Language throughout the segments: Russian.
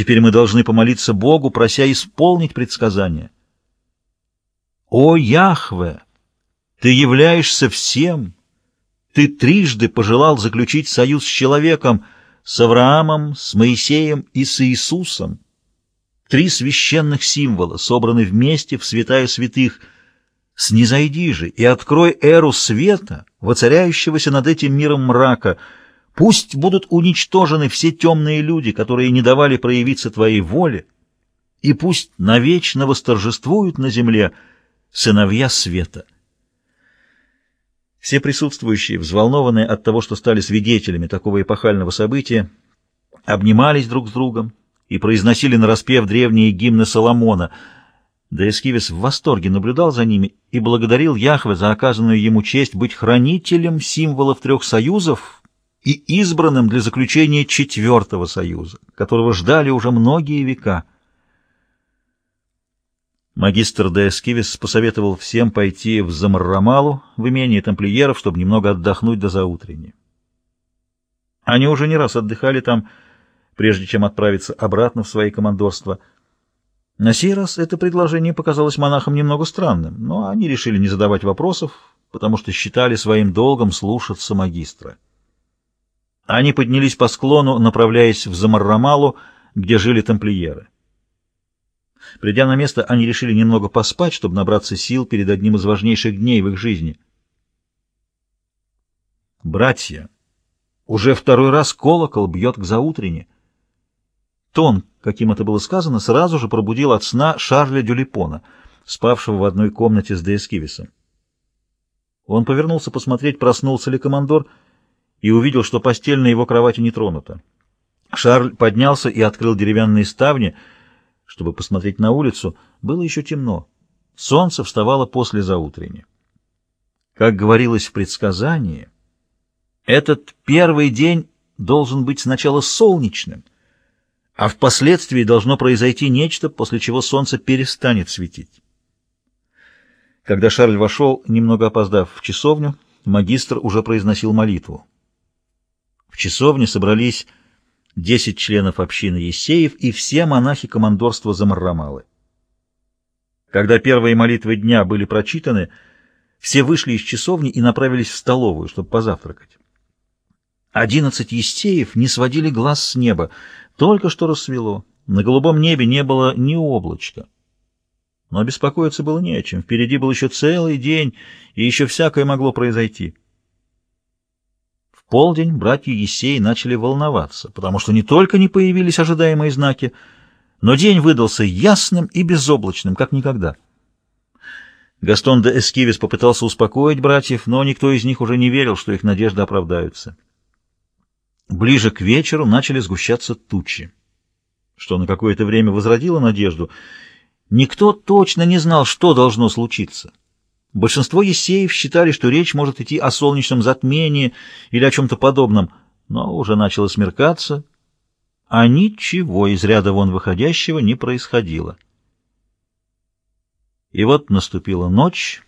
Теперь мы должны помолиться Богу, прося исполнить предсказание. О, Яхве! Ты являешься всем! Ты трижды пожелал заключить союз с человеком, с Авраамом, с Моисеем и с Иисусом. Три священных символа собраны вместе в святая святых. Снизойди же и открой эру света, воцаряющегося над этим миром мрака. Пусть будут уничтожены все темные люди, которые не давали проявиться твоей воле, и пусть навечно восторжествуют на земле сыновья света. Все присутствующие, взволнованные от того, что стали свидетелями такого эпохального события, обнимались друг с другом и произносили нараспев древние гимны Соломона. Деэскивис в восторге наблюдал за ними и благодарил Яхве за оказанную ему честь быть хранителем символов трех союзов и избранным для заключения четвертого союза, которого ждали уже многие века. Магистр де посоветовал всем пойти в Замаррамалу, в имение тамплиеров, чтобы немного отдохнуть до заутренней. Они уже не раз отдыхали там, прежде чем отправиться обратно в свои командорства. На сей раз это предложение показалось монахам немного странным, но они решили не задавать вопросов, потому что считали своим долгом слушаться магистра. Они поднялись по склону, направляясь в Замаррамалу, где жили тамплиеры. Придя на место, они решили немного поспать, чтобы набраться сил перед одним из важнейших дней в их жизни. «Братья, уже второй раз колокол бьет к заутренне». Тон, каким это было сказано, сразу же пробудил от сна Шарля Дюлипона, спавшего в одной комнате с Деэскивисом. Он повернулся посмотреть, проснулся ли командор, и увидел, что постель на его кровати не тронута. Шарль поднялся и открыл деревянные ставни — чтобы посмотреть на улицу, было еще темно. Солнце вставало после заутренне. Как говорилось в предсказании, этот первый день должен быть сначала солнечным, а впоследствии должно произойти нечто, после чего солнце перестанет светить. Когда Шарль вошел, немного опоздав в часовню, магистр уже произносил молитву. В часовне собрались десять членов общины Есеев и все монахи командорства Замаррамалы. Когда первые молитвы дня были прочитаны, все вышли из часовни и направились в столовую, чтобы позавтракать. Одиннадцать Есеев не сводили глаз с неба. Только что рассвело. На голубом небе не было ни облачка. Но беспокоиться было не о чем. Впереди был еще целый день, и еще всякое могло произойти полдень братья Есеи начали волноваться, потому что не только не появились ожидаемые знаки, но день выдался ясным и безоблачным, как никогда. Гастон де Эскивис попытался успокоить братьев, но никто из них уже не верил, что их надежды оправдаются. Ближе к вечеру начали сгущаться тучи, что на какое-то время возродило надежду. Никто точно не знал, что должно случиться. Большинство есеев считали, что речь может идти о солнечном затмении или о чем-то подобном, но уже начало смеркаться, а ничего из ряда вон выходящего не происходило. И вот наступила ночь,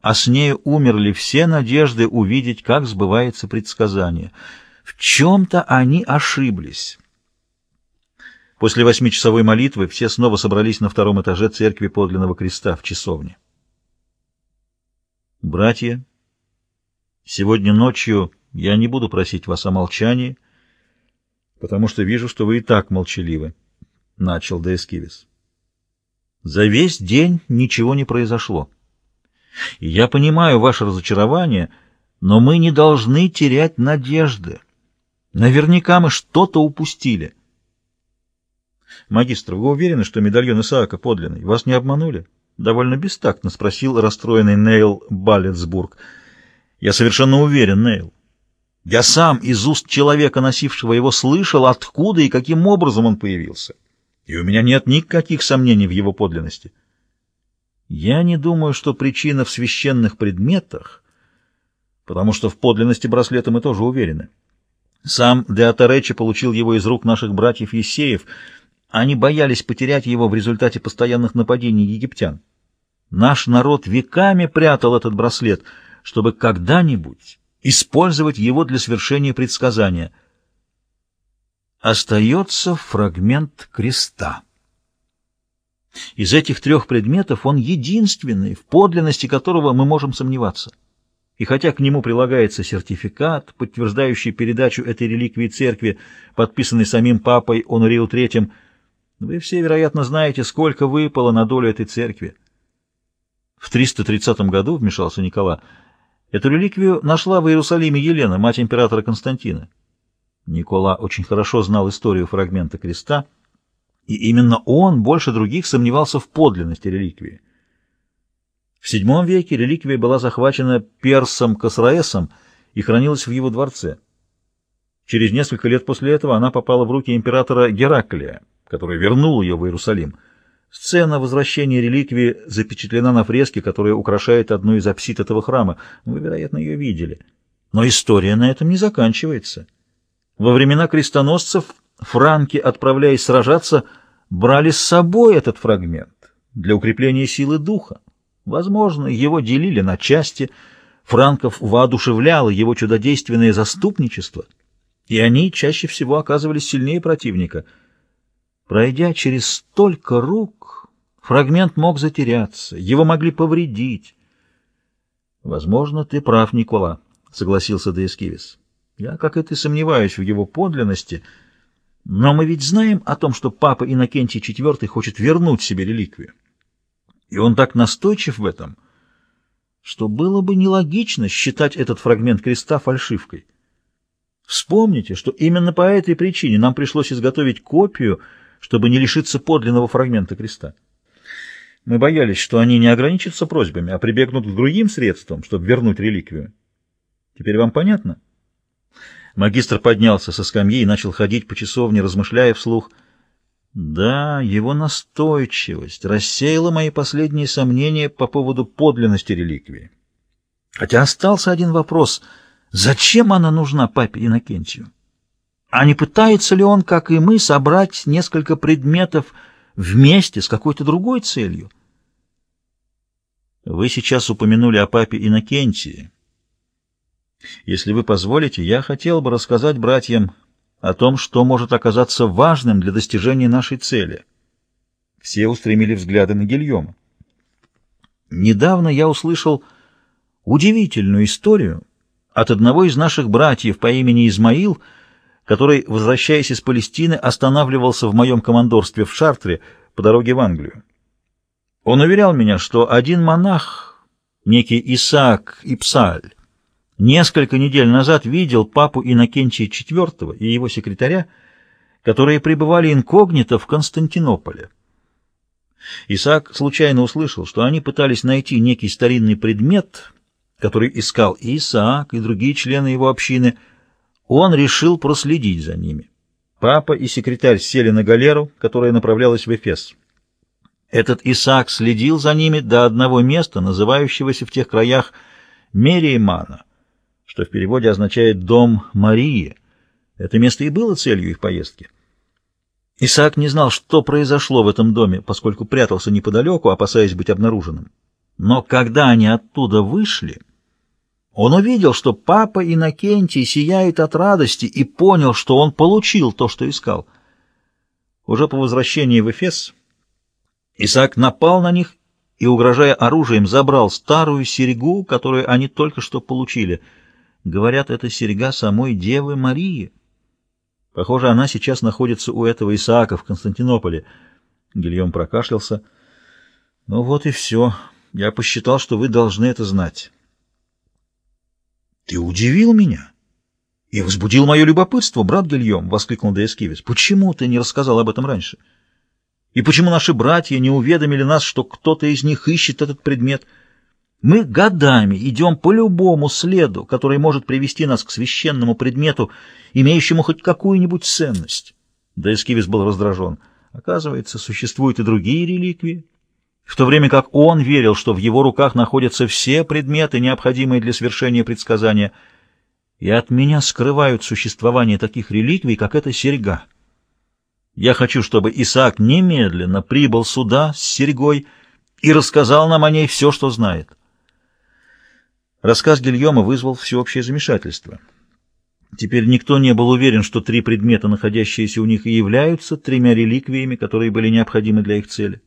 а с нею умерли все надежды увидеть, как сбывается предсказание. В чем-то они ошиблись. После восьмичасовой молитвы все снова собрались на втором этаже церкви подлинного креста в часовне. Братья, сегодня ночью я не буду просить вас о молчании, потому что вижу, что вы и так молчаливы, — начал Деэскивис. За весь день ничего не произошло. И я понимаю ваше разочарование, но мы не должны терять надежды. Наверняка мы что-то упустили. Магистр, вы уверены, что медальон Исаака подлинный? Вас не обманули? — довольно бестактно спросил расстроенный Нейл Баллетсбург. «Я совершенно уверен, Нейл. Я сам из уст человека, носившего его, слышал, откуда и каким образом он появился. И у меня нет никаких сомнений в его подлинности. Я не думаю, что причина в священных предметах, потому что в подлинности браслета мы тоже уверены. Сам Деатаречи получил его из рук наших братьев Есеев — они боялись потерять его в результате постоянных нападений египтян. Наш народ веками прятал этот браслет, чтобы когда-нибудь использовать его для свершения предсказания. остается фрагмент креста. Из этих трех предметов он единственный, в подлинности которого мы можем сомневаться. И хотя к нему прилагается сертификат, подтверждающий передачу этой реликвии церкви, подписанный самим папой Онуриу III, вы все, вероятно, знаете, сколько выпало на долю этой церкви. В 330 году, вмешался Никола, эту реликвию нашла в Иерусалиме Елена, мать императора Константина. Никола очень хорошо знал историю фрагмента креста, и именно он больше других сомневался в подлинности реликвии. В VII веке реликвия была захвачена персом Касраэсом и хранилась в его дворце. Через несколько лет после этого она попала в руки императора Гераклия, который вернул ее в Иерусалим. Сцена возвращения реликвии запечатлена на фреске, которая украшает одну из апсид этого храма. Вы, вероятно, ее видели. Но история на этом не заканчивается. Во времена крестоносцев франки, отправляясь сражаться, брали с собой этот фрагмент для укрепления силы духа. Возможно, его делили на части, франков воодушевляло его чудодейственное заступничество, и они чаще всего оказывались сильнее противника. Пройдя через столько рук, фрагмент мог затеряться, его могли повредить. — Возможно, ты прав, Никола, — согласился Деэскивис. Я, как и ты, сомневаюсь в его подлинности, но мы ведь знаем о том, что папа Иннокентий IV хочет вернуть себе реликвию. И он так настойчив в этом, что было бы нелогично считать этот фрагмент креста фальшивкой. Вспомните, что именно по этой причине нам пришлось изготовить копию, чтобы не лишиться подлинного фрагмента креста. Мы боялись, что они не ограничатся просьбами, а прибегнут к другим средствам, чтобы вернуть реликвию. Теперь вам понятно? — Магистр поднялся со скамьи и начал ходить по часовне, размышляя вслух. Да, его настойчивость рассеяла мои последние сомнения по поводу подлинности реликвии. Хотя остался один вопрос. Зачем она нужна папе Иннокентию? А не пытается ли он, как и мы, собрать несколько предметов вместе с какой-то другой целью? Вы сейчас упомянули о папе Иннокентии. Если вы позволите, я хотел бы рассказать братьям о том, что может оказаться важным для достижения нашей цели. Все устремили взгляды на Гильома. Недавно я услышал удивительную историю от одного из наших братьев по имени Измаил, который, возвращаясь из Палестины, останавливался в моем командорстве в Шартре по дороге в Англию. Он уверял меня, что один монах, некий Исаак Ипсаль, несколько недель назад видел папу Иннокентия IV и его секретаря, которые пребывали инкогнито в Константинополе. Исаак случайно услышал, что они пытались найти некий старинный предмет, который искал и Исаак, и другие члены его общины. Он решил проследить за ними. Папа и секретарь сели на галеру, которая направлялась в Эфес. Этот Исаак следил за ними до одного места, называющегося в тех краях Мериемана что в переводе означает «дом Марии». Это место и было целью их поездки. Исаак не знал, что произошло в этом доме, поскольку прятался неподалеку, опасаясь быть обнаруженным. Но когда они оттуда вышли, он увидел, что папа Иннокентий сияет от радости и понял, что он получил то, что искал. Уже по возвращении в Эфес Исаак напал на них и, угрожая оружием, забрал старую серьгу, которую они только что получили — Говорят, это серьга самой Девы Марии. Похоже, она сейчас находится у этого Исаака в Константинополе. Гильем прокашлялся. Ну вот и все. Я посчитал, что вы должны это знать. Ты удивил меня и возбудил мое любопытство, брат Гильем, — воскликнул Деэскивис. Почему ты не рассказал об этом раньше? И почему наши братья не уведомили нас, что кто-то из них ищет этот предмет — мы годами идем по любому следу, который может привести нас к священному предмету, имеющему хоть какую-нибудь ценность. Да Эскивис был раздражен. Оказывается, существуют и другие реликвии. В то время как он верил, что в его руках находятся все предметы, необходимые для свершения предсказания, и от меня скрывают существование таких реликвий, как эта серьга. Я хочу, чтобы Исаак немедленно прибыл сюда с серьгой и рассказал нам о ней все, что знает. Рассказ Гильома вызвал всеобщее замешательство. Теперь никто не был уверен, что три предмета, находящиеся у них, и являются тремя реликвиями, которые были необходимы для их цели.